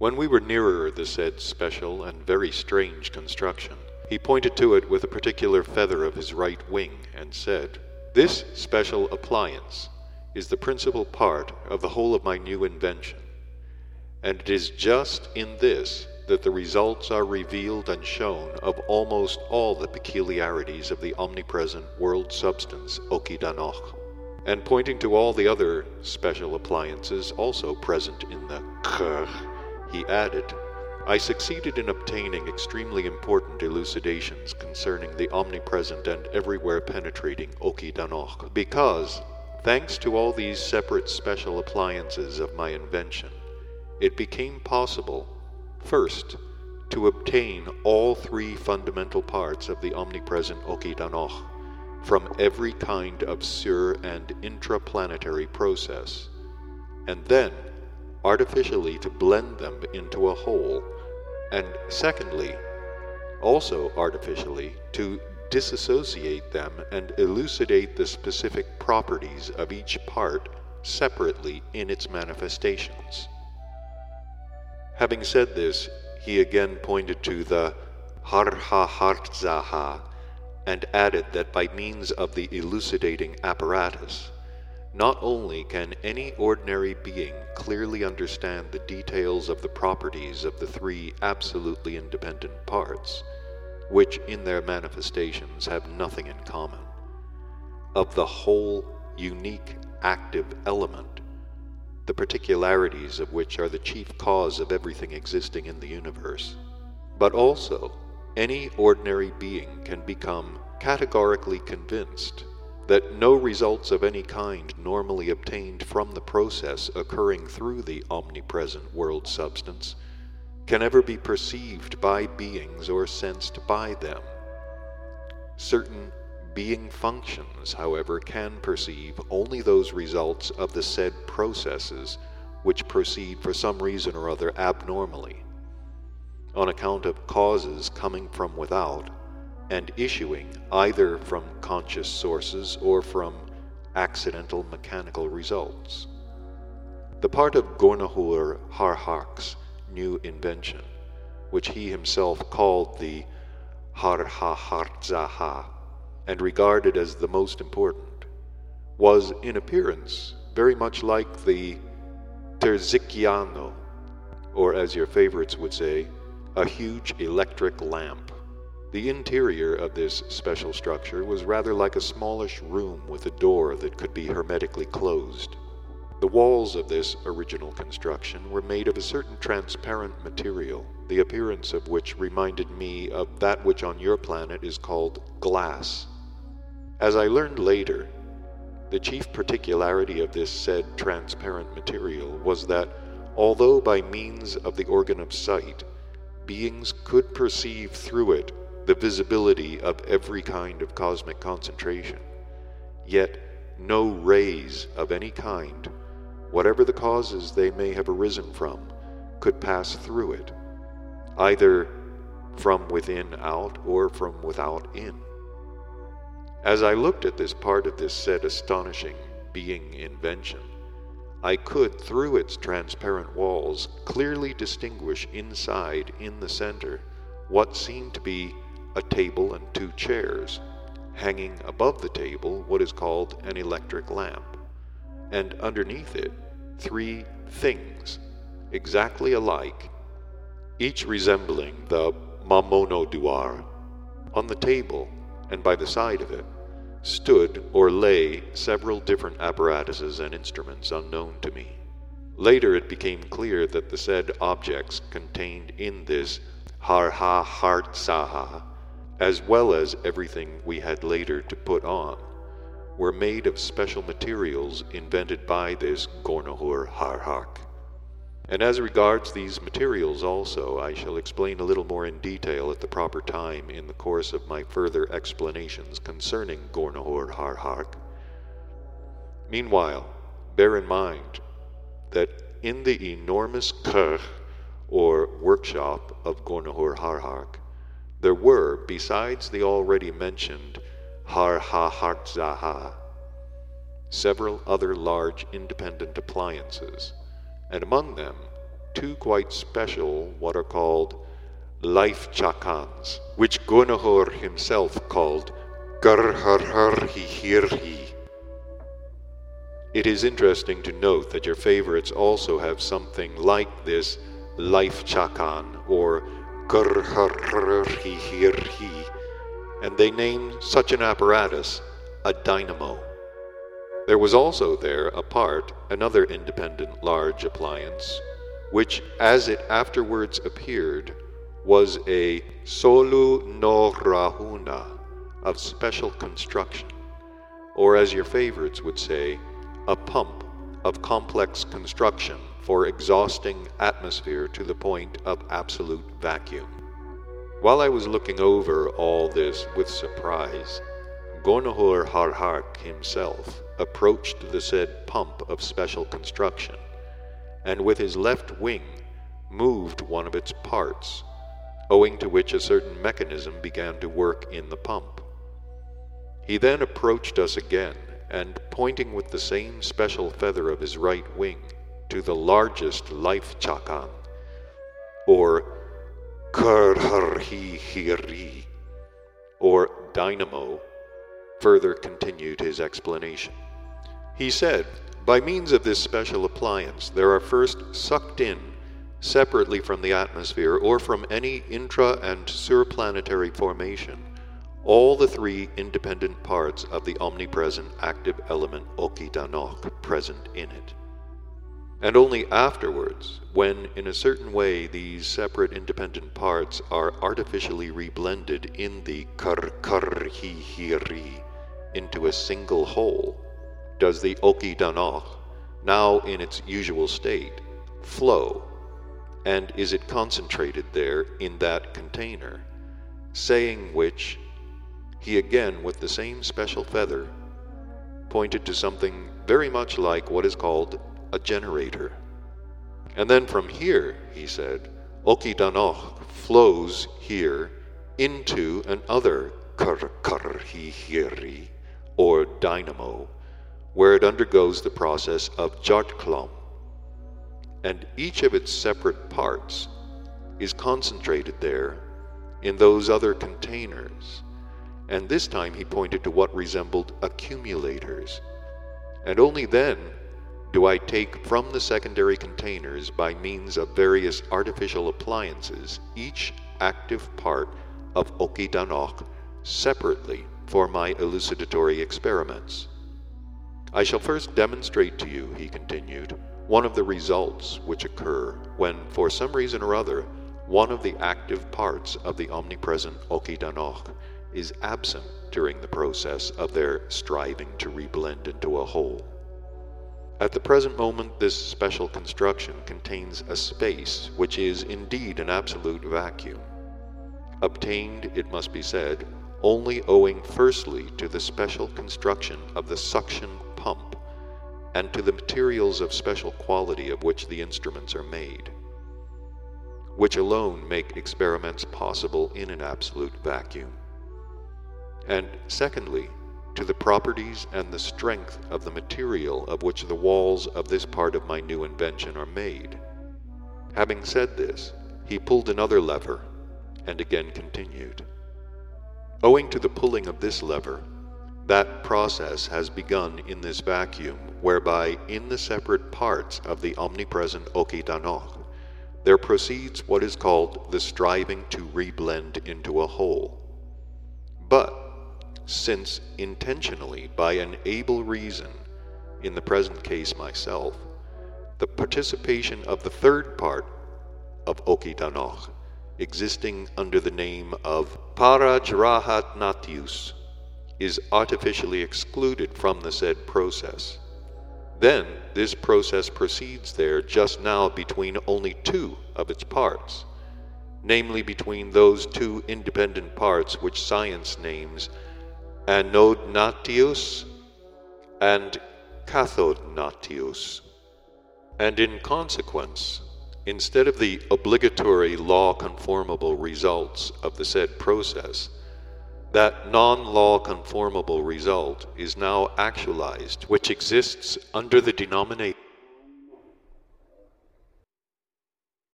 When we were nearer the said special and very strange construction, he pointed to it with a particular feather of his right wing and said, This special appliance is the principal part of the whole of my new invention, and it is just in this that the results are revealed and shown of almost all the peculiarities of the omnipresent world substance Okidanokh, and pointing to all the other special appliances also present in the Kher, he added, I succeeded in obtaining extremely important elucidations concerning the omnipresent and everywhere penetrating Okidanokh, because, thanks to all these separate special appliances of my invention, it became possible, first, to obtain all three fundamental parts of the omnipresent Okidanokh from every kind of sur and intraplanetary process, and then artificially to blend them into a whole, and secondly, also artificially to disassociate them and elucidate the specific properties of each part separately in its manifestations. Having said this, he again pointed to the Hrhaharhtzaha and added that by means of the elucidating apparatus, not only can any ordinary being clearly understand the details of the properties of the three absolutely independent parts, which in their manifestations have nothing in common, of the whole unique active element, the particularities of which are the chief cause of everything existing in the universe, but also any ordinary being can become categorically convinced that no results of any kind normally obtained from the process occurring through the omnipresent world substance can ever be perceived by beings or sensed by them. Certain being functions, however, can perceive only those results of the said processes which proceed for some reason or other abnormally, on account of causes coming from without and issuing either from conscious sources or from accidental mechanical results. The part of Gornahoor Harharkh's new invention, which he himself called the Hrhaharhtzaha and regarded as the most important, was in appearance very much like the Terzikiano, or as your favorites would say, a huge electric lamp. The interior of this special structure was rather like a smallish room with a door that could be hermetically closed. The walls of this original construction were made of a certain transparent material, the appearance of which reminded me of that which on your planet is called glass. As I learned later, the chief particularity of this said transparent material was that, although by means of the organ of sight, beings could perceive through it the visibility of every kind of cosmic concentration. Yet no rays of any kind, whatever the causes they may have arisen from, could pass through it, either from within out or from without in. As I looked at this part of this said astonishing being invention, I could, through its transparent walls, clearly distinguish inside, in the center, what seemed to be a table and two chairs, hanging above the table what is called an electric lamp, and underneath it three things, exactly alike, each resembling the Mamonoduar. On the table, and by the side of it, stood or lay several different apparatuses and instruments unknown to me. Later it became clear that the said objects contained in this Hrhaharhtzaha as well as everything we had later to put on, were made of special materials invented by this Gornahoor Harharkh. And as regards these materials also, I shall explain a little more in detail at the proper time in the course of my further explanations concerning Gornahoor Harharkh. Meanwhile, bear in mind that in the enormous Kurh, or workshop of Gornahoor Harharkh, there were, besides the already mentioned Hrhaharhtzaha, several other large independent appliances, and among them two quite special, what are called life chakans, which Gornahoor himself called Krhrhihirhi. It is interesting to note that your favorites also have something like this life chakan or and they named such an apparatus a dynamo. There was also there, apart, another independent large appliance, which, as it afterwards appeared, was a solu no rahuna of special construction, or as your favorites would say, a pump of complex construction for exhausting atmosphere to the point of absolute vacuum. While I was looking over all this with surprise, Gornahoor Harharkh himself approached the said pump of special construction, and with his left wing moved one of its parts, owing to which a certain mechanism began to work in the pump. He then approached us again, and pointing with the same special feather of his right wing to the largest life chakan, or Krhrhihirhi or dynamo, further continued his explanation. He said, By means of this special appliance, there are first sucked in, separately from the atmosphere or from any intra and surplanetary formation, all the three independent parts of the omnipresent active element Okidanokh present in it. And only afterwards, when in a certain way these separate independent parts are artificially reblended in the Krhrhihirhi into a single whole, does the Okidanokh, now in its usual state, flow, and is it concentrated there in that container, saying which, he again, with the same special feather, pointed to something very much like what is called a generator. And then from here, he said, Okidanokh flows here into another Krhrhihirhi, or dynamo, where it undergoes the process of Djartklom, and each of its separate parts is concentrated there in those other containers. And this time he pointed to what resembled accumulators. And only then do I take from the secondary containers by means of various artificial appliances each active part of Okidanokh separately for my elucidatory experiments. I shall first demonstrate to you, he continued, one of the results which occur when, for some reason or other, one of the active parts of the omnipresent Okidanokh is absent during the process of their striving to reblend into a whole. At the present moment, this special construction contains a space which is indeed an absolute vacuum. Obtained, it must be said, only owing firstly to the special construction of the suction pump and to the materials of special quality of which the instruments are made, which alone make experiments possible in an absolute vacuum. And secondly, to the properties and the strength of the material of which the walls of this part of my new invention are made. Having said this, he pulled another lever and again continued. Owing to the pulling of this lever, that process has begun in this vacuum, whereby in the separate parts of the omnipresent Okidanokh, there proceeds what is called the striving to reblend into a whole. But, since intentionally, by an able reason, in the present case myself, the participation of the third part of Okidanokh existing under the name of Parajrahat Natius, is artificially excluded from the said process. Then this process proceeds there just now between only two of its parts, namely between those two independent parts which science names anode natius and cathode natius. And in consequence, Instead of the obligatory law conformable results of the said process, that non law conformable result is now actualized, which exists under the denomination